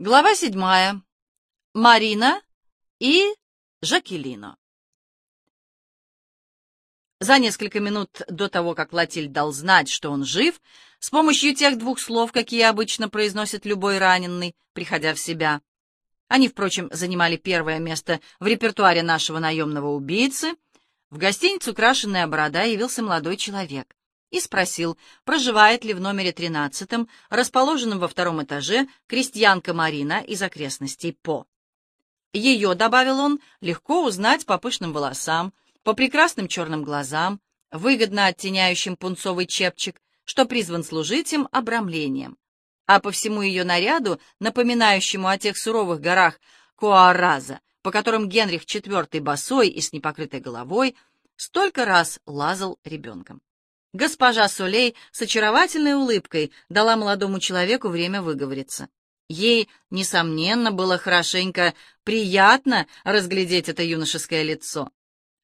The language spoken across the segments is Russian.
Глава седьмая. Марина и Жакелино. За несколько минут до того, как Латиль дал знать, что он жив, с помощью тех двух слов, какие обычно произносит любой раненый, приходя в себя. Они, впрочем, занимали первое место в репертуаре нашего наемного убийцы. В гостиницу «Крашенная борода» явился молодой человек и спросил, проживает ли в номере 13, расположенном во втором этаже, крестьянка Марина из окрестностей По. Ее, добавил он, легко узнать по пышным волосам, по прекрасным черным глазам, выгодно оттеняющим пунцовый чепчик, что призван служить им обрамлением. А по всему ее наряду, напоминающему о тех суровых горах Куараза, по которым Генрих IV босой и с непокрытой головой столько раз лазал ребенком. Госпожа Солей с очаровательной улыбкой дала молодому человеку время выговориться. Ей, несомненно, было хорошенько приятно разглядеть это юношеское лицо.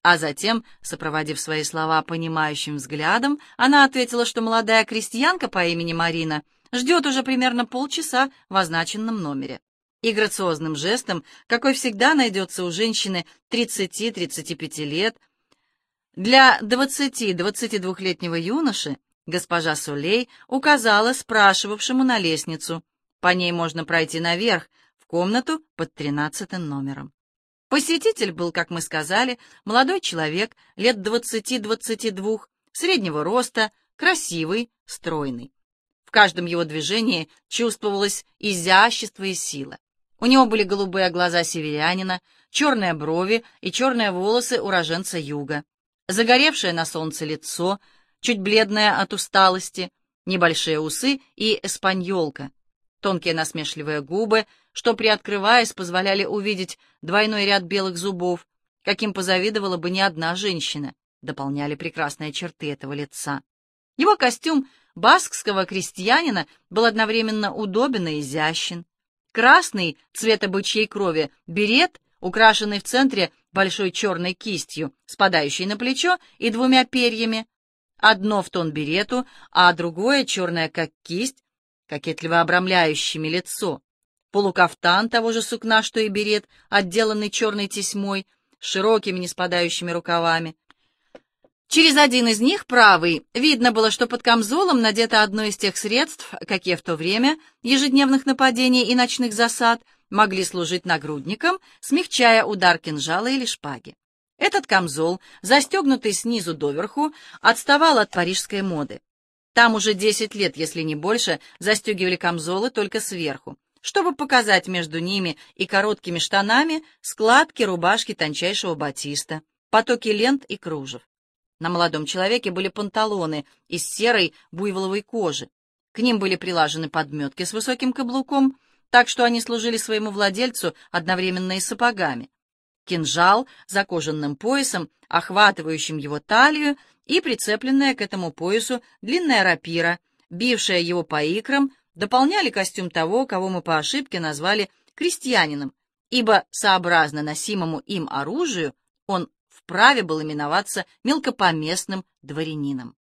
А затем, сопроводив свои слова понимающим взглядом, она ответила, что молодая крестьянка по имени Марина ждет уже примерно полчаса в означенном номере. И грациозным жестом, какой всегда найдется у женщины 30-35 лет, для 20-22-летнего юноши госпожа Сулей указала спрашивавшему на лестницу. По ней можно пройти наверх, в комнату под тринадцатым номером. Посетитель был, как мы сказали, молодой человек, лет 20-22, среднего роста, красивый, стройный. В каждом его движении чувствовалось изящество и сила. У него были голубые глаза северянина, черные брови и черные волосы уроженца юга загоревшее на солнце лицо, чуть бледное от усталости, небольшие усы и эспаньолка, тонкие насмешливые губы, что, приоткрываясь, позволяли увидеть двойной ряд белых зубов, каким позавидовала бы не одна женщина, дополняли прекрасные черты этого лица. Его костюм баскского крестьянина был одновременно удобен и изящен. Красный, цвета бычьей крови, берет, украшенный в центре большой черной кистью, спадающей на плечо, и двумя перьями. Одно в тон берету, а другое черное, как кисть, кокетливо обрамляющими лицо. Полукафтан того же сукна, что и берет, отделанный черной тесьмой, широкими неспадающими рукавами. Через один из них, правый, видно было, что под камзолом надето одно из тех средств, какие в то время ежедневных нападений и ночных засад — могли служить нагрудником, смягчая удар кинжала или шпаги. Этот камзол, застегнутый снизу доверху, отставал от парижской моды. Там уже 10 лет, если не больше, застегивали камзолы только сверху, чтобы показать между ними и короткими штанами складки рубашки тончайшего батиста, потоки лент и кружев. На молодом человеке были панталоны из серой буйволовой кожи. К ним были прилажены подметки с высоким каблуком, так что они служили своему владельцу одновременно и сапогами. Кинжал за кожаным поясом, охватывающим его талию, и прицепленная к этому поясу длинная рапира, бившая его по икрам, дополняли костюм того, кого мы по ошибке назвали крестьянином, ибо, сообразно носимому им оружию, он вправе был именоваться мелкопоместным дворянином.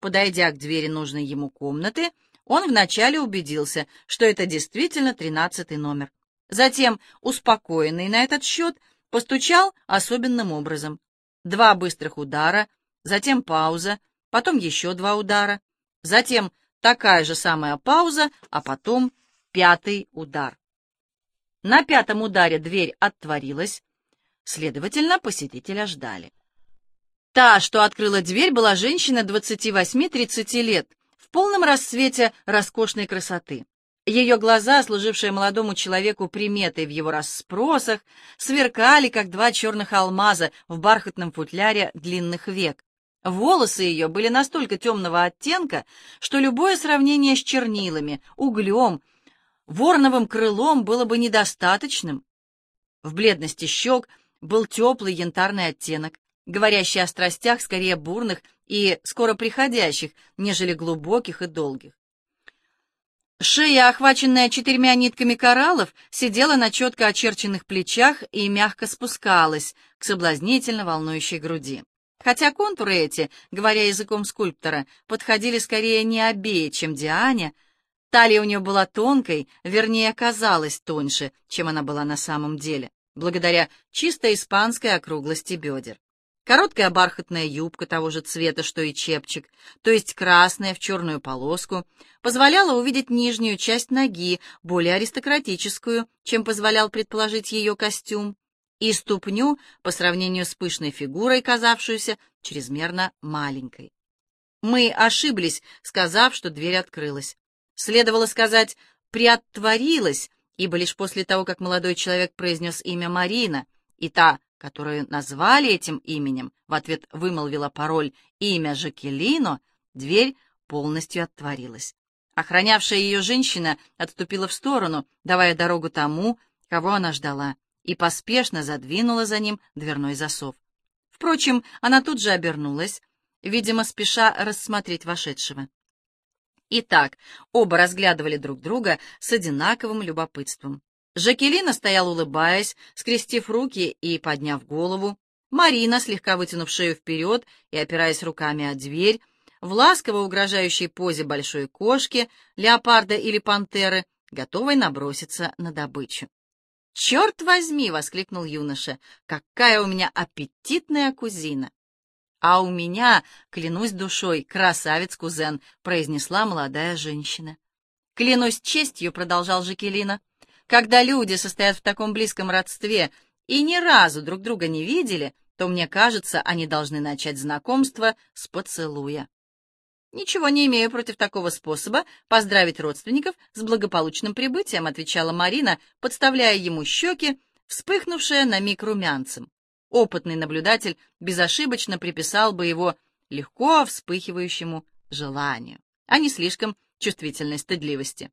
Подойдя к двери нужной ему комнаты, он вначале убедился, что это действительно тринадцатый номер. Затем, успокоенный на этот счет, постучал особенным образом. Два быстрых удара, затем пауза, потом еще два удара, затем такая же самая пауза, а потом пятый удар. На пятом ударе дверь отворилась, следовательно, посетителя ждали. Та, что открыла дверь, была женщина 28-30 лет, в полном расцвете роскошной красоты. Ее глаза, служившие молодому человеку приметой в его расспросах, сверкали, как два черных алмаза в бархатном футляре длинных век. Волосы ее были настолько темного оттенка, что любое сравнение с чернилами, углем, ворновым крылом было бы недостаточным. В бледности щек был теплый янтарный оттенок, говорящий о страстях скорее бурных и скоро приходящих, нежели глубоких и долгих. Шея, охваченная четырьмя нитками кораллов, сидела на четко очерченных плечах и мягко спускалась к соблазнительно волнующей груди. Хотя контуры эти, говоря языком скульптора, подходили скорее не Абее, чем Диане, Талия у нее была тонкой, вернее, казалась тоньше, чем она была на самом деле, благодаря чисто испанской округлости бедер. Короткая бархатная юбка того же цвета, что и чепчик, то есть красная в черную полоску, позволяла увидеть нижнюю часть ноги, более аристократическую, чем позволял предположить ее костюм, и ступню по сравнению с пышной фигурой, казавшуюся чрезмерно маленькой. Мы ошиблись, сказав, что дверь открылась. Следовало сказать «приотворилась», ибо лишь после того, как молодой человек произнес имя Марина, и та, которую назвали этим именем, в ответ вымолвила пароль «имя Жакелино», дверь полностью отворилась. Охранявшая ее женщина отступила в сторону, давая дорогу тому, кого она ждала, и поспешно задвинула за ним дверной засов. Впрочем, она тут же обернулась, видимо, спеша рассмотреть вошедшего. Итак, оба разглядывали друг друга с одинаковым любопытством. Жакелина стояла, улыбаясь, скрестив руки и подняв голову. Марина, слегка вытянув шею вперед и опираясь руками о дверь, в ласково угрожающей позе большой кошки, леопарда или пантеры, готовой наброситься на добычу. «Черт возьми!» — воскликнул юноша. «Какая у меня аппетитная кузина!» «А у меня, клянусь душой, красавец-кузен», — произнесла молодая женщина. «Клянусь честью», — продолжал Жакелина, — «когда люди состоят в таком близком родстве и ни разу друг друга не видели, то, мне кажется, они должны начать знакомство с поцелуя». «Ничего не имею против такого способа поздравить родственников с благополучным прибытием», — отвечала Марина, подставляя ему щеки, вспыхнувшие на миг румянцем. Опытный наблюдатель безошибочно приписал бы его легко вспыхивающему желанию, а не слишком чувствительной стыдливости.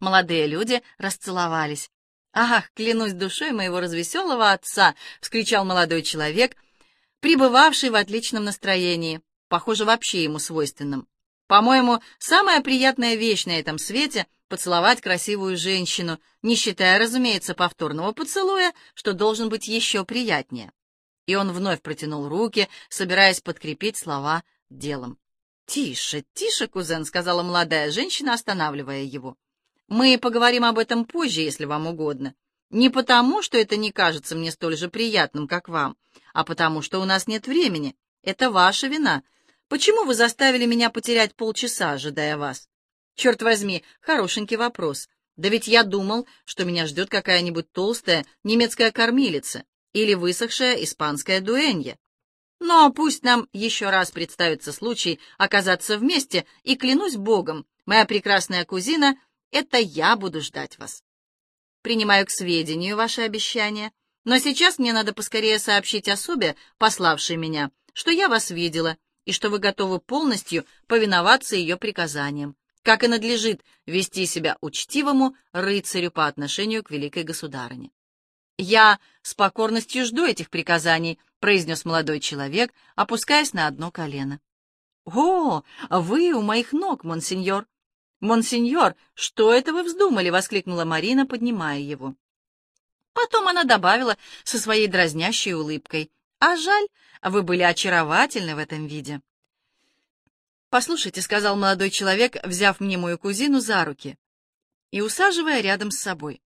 Молодые люди расцеловались. «Ах, клянусь душой моего развеселого отца!» — вскричал молодой человек, пребывавший в отличном настроении, похоже, вообще ему свойственным. «По-моему, самая приятная вещь на этом свете — поцеловать красивую женщину, не считая, разумеется, повторного поцелуя, что должен быть еще приятнее. И он вновь протянул руки, собираясь подкрепить слова делом. «Тише, тише, кузен», — сказала молодая женщина, останавливая его. «Мы поговорим об этом позже, если вам угодно. Не потому, что это не кажется мне столь же приятным, как вам, а потому, что у нас нет времени. Это ваша вина. Почему вы заставили меня потерять полчаса, ожидая вас? Черт возьми, хорошенький вопрос. Да ведь я думал, что меня ждет какая-нибудь толстая немецкая кормилица или высохшая испанская дуэнья. Но пусть нам еще раз представится случай оказаться вместе, и клянусь Богом, моя прекрасная кузина, это я буду ждать вас. Принимаю к сведению ваше обещание, но сейчас мне надо поскорее сообщить особе, пославшей меня, что я вас видела и что вы готовы полностью повиноваться ее приказаниям как и надлежит вести себя учтивому рыцарю по отношению к великой государыне. «Я с покорностью жду этих приказаний», — произнес молодой человек, опускаясь на одно колено. «О, вы у моих ног, монсеньор!» «Монсеньор, что это вы вздумали?» — воскликнула Марина, поднимая его. Потом она добавила со своей дразнящей улыбкой. «А жаль, вы были очаровательны в этом виде». «Послушайте», — сказал молодой человек, взяв мне мою кузину за руки и усаживая рядом с собой.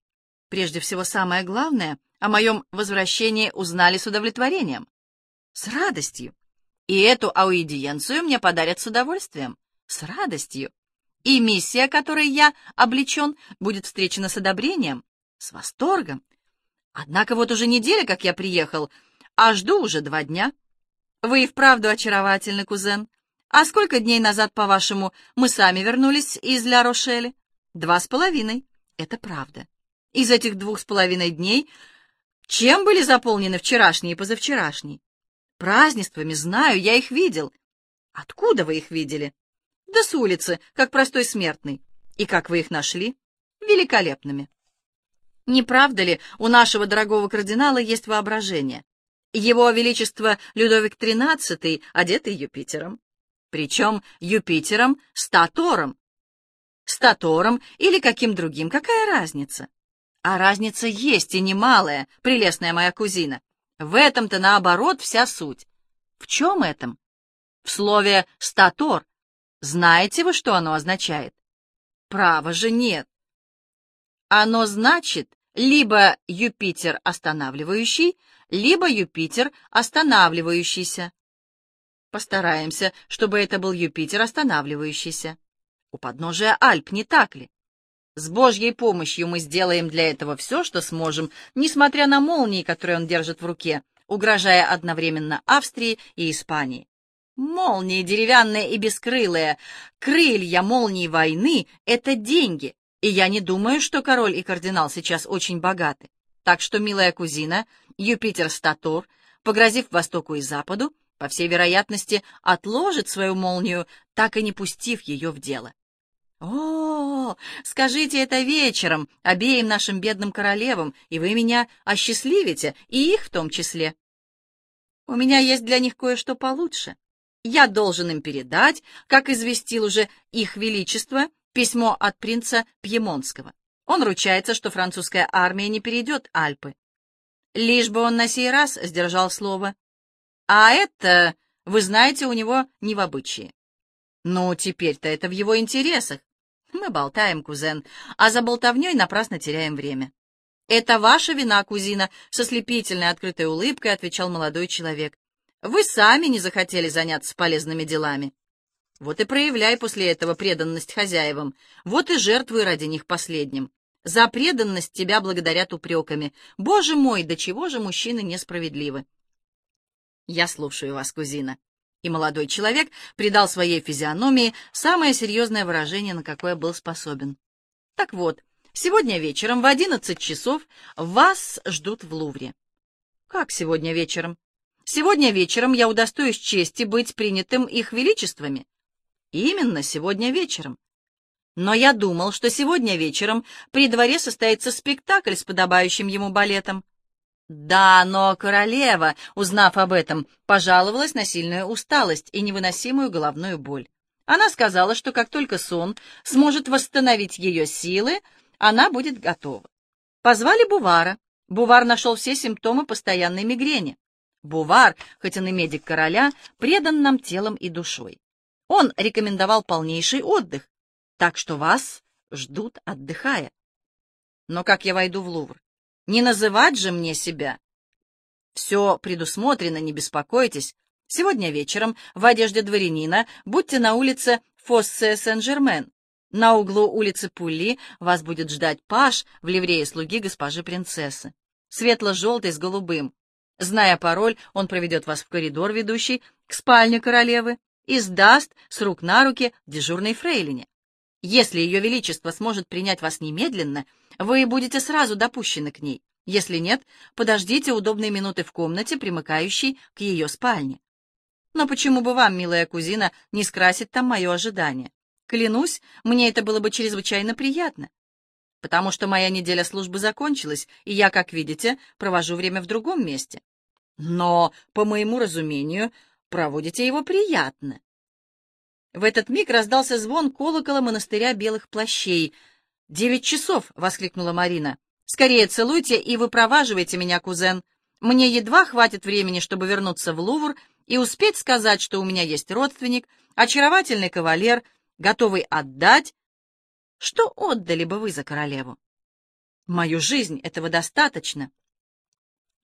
«Прежде всего, самое главное, о моем возвращении узнали с удовлетворением, с радостью. И эту аудиенцию мне подарят с удовольствием, с радостью. И миссия, которой я облечен, будет встречена с одобрением, с восторгом. Однако вот уже неделя, как я приехал, а жду уже два дня. Вы и вправду очаровательный кузен. А сколько дней назад, по-вашему, мы сами вернулись из Ля-Рошеля? Два с половиной. Это правда. Из этих двух с половиной дней чем были заполнены вчерашний и позавчерашний? Празднествами, знаю, я их видел. Откуда вы их видели? Да с улицы, как простой смертный. И как вы их нашли? Великолепными. Не правда ли, у нашего дорогого кардинала есть воображение? Его Величество Людовик XIII, одетый Юпитером причем Юпитером, Статором. Статором или каким другим, какая разница? А разница есть и немалая, прелестная моя кузина. В этом-то, наоборот, вся суть. В чем этом? В слове «статор». Знаете вы, что оно означает? Право же нет. Оно значит либо Юпитер останавливающий, либо Юпитер останавливающийся. Постараемся, чтобы это был Юпитер останавливающийся. У подножия Альп, не так ли? С Божьей помощью мы сделаем для этого все, что сможем, несмотря на молнии, которые он держит в руке, угрожая одновременно Австрии и Испании. Молнии деревянные и бескрылые, крылья молнии войны — это деньги, и я не думаю, что король и кардинал сейчас очень богаты. Так что, милая кузина, Юпитер Статор, погрозив Востоку и Западу, по всей вероятности, отложит свою молнию, так и не пустив ее в дело. О, скажите это вечером обеим нашим бедным королевам, и вы меня осчастливите, и их в том числе. У меня есть для них кое-что получше. Я должен им передать, как известил уже их величество, письмо от принца Пьемонского. Он ручается, что французская армия не перейдет Альпы. Лишь бы он на сей раз сдержал слово. А это, вы знаете, у него не в обычае. Ну, теперь-то это в его интересах. Мы болтаем, кузен, а за болтовней напрасно теряем время. «Это ваша вина, кузина», — со слепительной открытой улыбкой отвечал молодой человек. «Вы сами не захотели заняться полезными делами. Вот и проявляй после этого преданность хозяевам, вот и жертвуй ради них последним. За преданность тебя благодарят упреками. Боже мой, до чего же мужчины несправедливы!» «Я слушаю вас, кузина». И молодой человек придал своей физиономии самое серьезное выражение, на какое был способен. «Так вот, Сегодня вечером в одиннадцать часов вас ждут в Лувре. Как сегодня вечером? Сегодня вечером я удостоюсь чести быть принятым их величествами. Именно сегодня вечером. Но я думал, что сегодня вечером при дворе состоится спектакль с подобающим ему балетом. Да, но королева, узнав об этом, пожаловалась на сильную усталость и невыносимую головную боль. Она сказала, что как только сон сможет восстановить ее силы, она будет готова. Позвали Бувара. Бувар нашел все симптомы постоянной мигрени. Бувар, хоть он и медик короля, предан нам телом и душой. Он рекомендовал полнейший отдых, так что вас ждут, отдыхая. Но как я войду в Лувр? Не называть же мне себя. Все предусмотрено, не беспокойтесь. Сегодня вечером в одежде дворянина будьте на улице Фоссе Сен-Жермен. На углу улицы Пулли вас будет ждать паш в ливрее слуги госпожи принцессы, светло-желтый с голубым. Зная пароль, он проведет вас в коридор, ведущий к спальне королевы, и сдаст с рук на руки дежурной фрейлине. Если ее величество сможет принять вас немедленно, вы будете сразу допущены к ней. Если нет, подождите удобные минуты в комнате, примыкающей к ее спальне. Но почему бы вам, милая кузина, не скрасить там мое ожидание? Клянусь, мне это было бы чрезвычайно приятно, потому что моя неделя службы закончилась, и я, как видите, провожу время в другом месте. Но, по моему разумению, проводите его приятно. В этот миг раздался звон колокола монастыря белых плащей. «Девять часов!» — воскликнула Марина. «Скорее целуйте и выпроваживайте меня, кузен. Мне едва хватит времени, чтобы вернуться в Лувр и успеть сказать, что у меня есть родственник, очаровательный кавалер, готовый отдать, что отдали бы вы за королеву? Мою жизнь этого достаточно.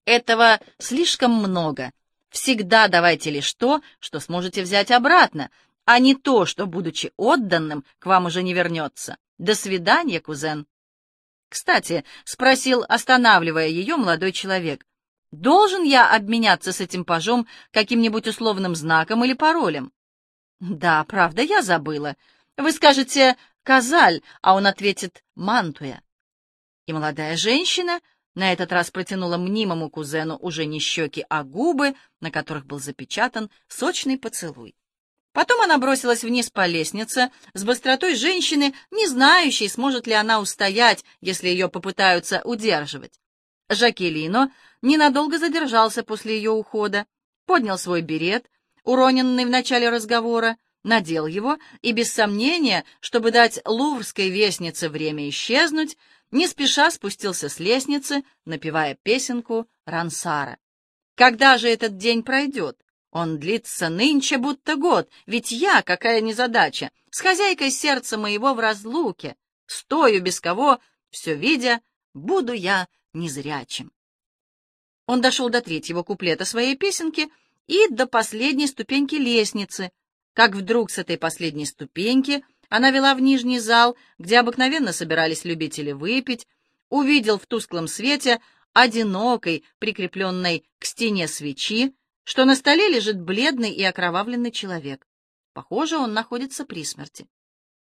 Этого слишком много. Всегда давайте лишь то, что сможете взять обратно, а не то, что, будучи отданным, к вам уже не вернется. До свидания, кузен. Кстати, спросил, останавливая ее, молодой человек, должен я обменяться с этим пажом каким-нибудь условным знаком или паролем? Да, правда, я забыла. Вы скажете «Казаль», а он ответит «Мантуя». И молодая женщина на этот раз протянула мнимому кузену уже не щеки, а губы, на которых был запечатан сочный поцелуй. Потом она бросилась вниз по лестнице с быстротой женщины, не знающей, сможет ли она устоять, если ее попытаются удерживать. Жакелино ненадолго задержался после ее ухода, поднял свой берет, уроненный в начале разговора, надел его и, без сомнения, чтобы дать луврской вестнице время исчезнуть, не спеша спустился с лестницы, напевая песенку Рансара. Когда же этот день пройдет? Он длится нынче будто год, ведь я, какая незадача, с хозяйкой сердца моего в разлуке, стою без кого, все видя, буду я незрячим. Он дошел до третьего куплета своей песенки и до последней ступеньки лестницы, как вдруг с этой последней ступеньки она вела в нижний зал, где обыкновенно собирались любители выпить, увидел в тусклом свете одинокой, прикрепленной к стене свечи, что на столе лежит бледный и окровавленный человек. Похоже, он находится при смерти.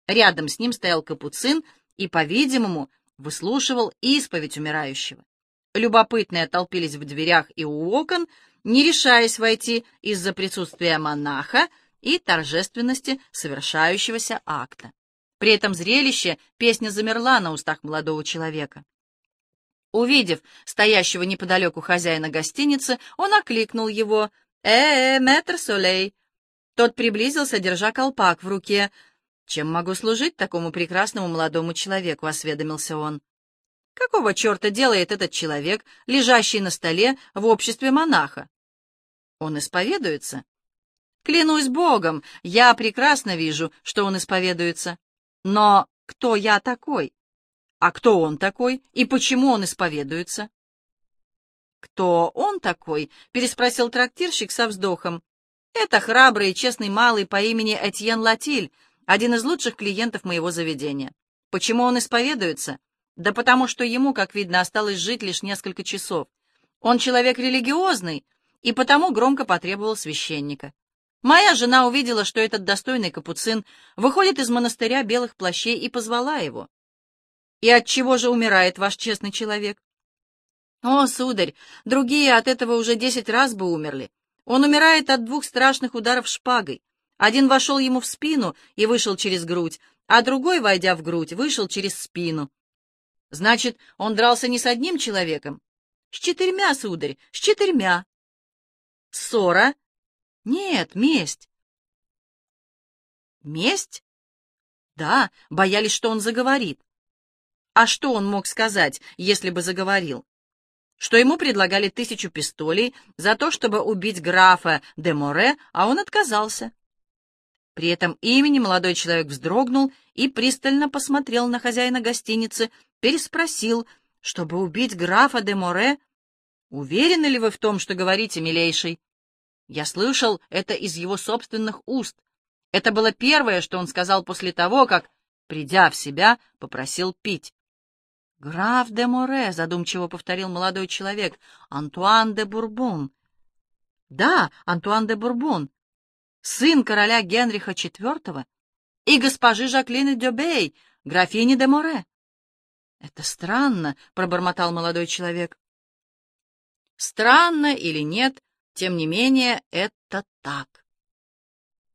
Рядом с ним стоял капуцин и, по-видимому, выслушивал исповедь умирающего. Любопытные толпились в дверях и у окон, не решаясь войти из-за присутствия монаха и торжественности совершающегося акта. При этом зрелище песня замерла на устах молодого человека. Увидев стоящего неподалеку хозяина гостиницы, он окликнул его «Э, -э мэтр Солей!» Тот приблизился, держа колпак в руке. «Чем могу служить такому прекрасному молодому человеку?» — осведомился он. Какого черта делает этот человек, лежащий на столе в обществе монаха? Он исповедуется? Клянусь Богом, я прекрасно вижу, что он исповедуется. Но кто я такой? А кто он такой и почему он исповедуется? «Кто он такой?» — переспросил трактирщик со вздохом. «Это храбрый и честный малый по имени Этьен Латиль, один из лучших клиентов моего заведения. Почему он исповедуется? Да потому что ему, как видно, осталось жить лишь несколько часов. Он человек религиозный, и потому громко потребовал священника. Моя жена увидела, что этот достойный капуцин выходит из монастыря белых плащей и позвала его. «И от чего же умирает ваш честный человек?» «О, сударь, другие от этого уже десять раз бы умерли. Он умирает от двух страшных ударов шпагой. Один вошел ему в спину и вышел через грудь, а другой, войдя в грудь, вышел через спину. Значит, он дрался не с одним человеком. С четырьмя, сударь, с четырьмя. Ссора? Нет, месть. Месть? Да, боялись, что он заговорит. А что он мог сказать, если бы заговорил? Что ему предлагали тысячу пистолей за то, чтобы убить графа де Море, а он отказался. При этом имени молодой человек вздрогнул и пристально посмотрел на хозяина гостиницы, переспросил, чтобы убить графа де Море. «Уверены ли вы в том, что говорите, милейший?» Я слышал это из его собственных уст. Это было первое, что он сказал после того, как, придя в себя, попросил пить. «Граф де Море», — задумчиво повторил молодой человек, — «Антуан де Бурбон». «Да, Антуан де Бурбон, сын короля Генриха IV и госпожи Жаклины Дюбей, графини де Море». «Это странно», — пробормотал молодой человек. «Странно или нет, тем не менее, это так».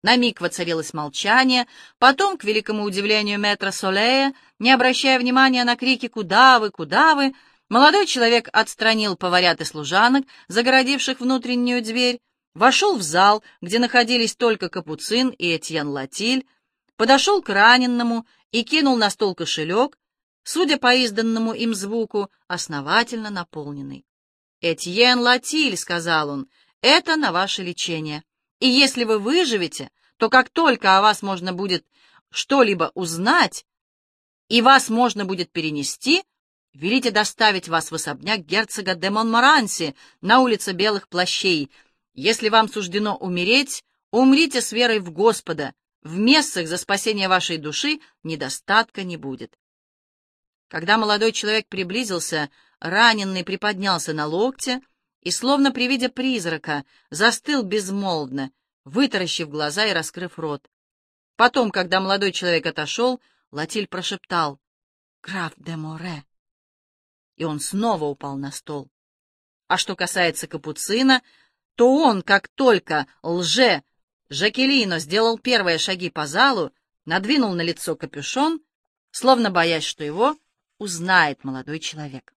На миг воцарилось молчание, потом, к великому удивлению метра Солея, не обращая внимания на крики «Куда вы? Куда вы?», молодой человек отстранил поварят и служанок, загородивших внутреннюю дверь, вошел в зал, где находились только Капуцин и Этьен Латиль, подошел к раненному и кинул на стол кошелек, судя по изданному им звуку, основательно наполненный. «Этьен Латиль», — сказал он, — «это на ваше лечение. И если вы выживете, то как только о вас можно будет что-либо узнать, и вас можно будет перенести, велите доставить вас в особняк герцога де Монморанси на улице Белых Плащей. Если вам суждено умереть, умрите с верой в Господа. В мессах за спасение вашей души недостатка не будет. Когда молодой человек приблизился, раненый приподнялся на локте и, словно при виде призрака, застыл безмолвно, вытаращив глаза и раскрыв рот. Потом, когда молодой человек отошел, Латиль прошептал «Граф де Море». И он снова упал на стол. А что касается Капуцина, то он, как только лже Жакелино сделал первые шаги по залу, надвинул на лицо капюшон, словно боясь, что его узнает молодой человек.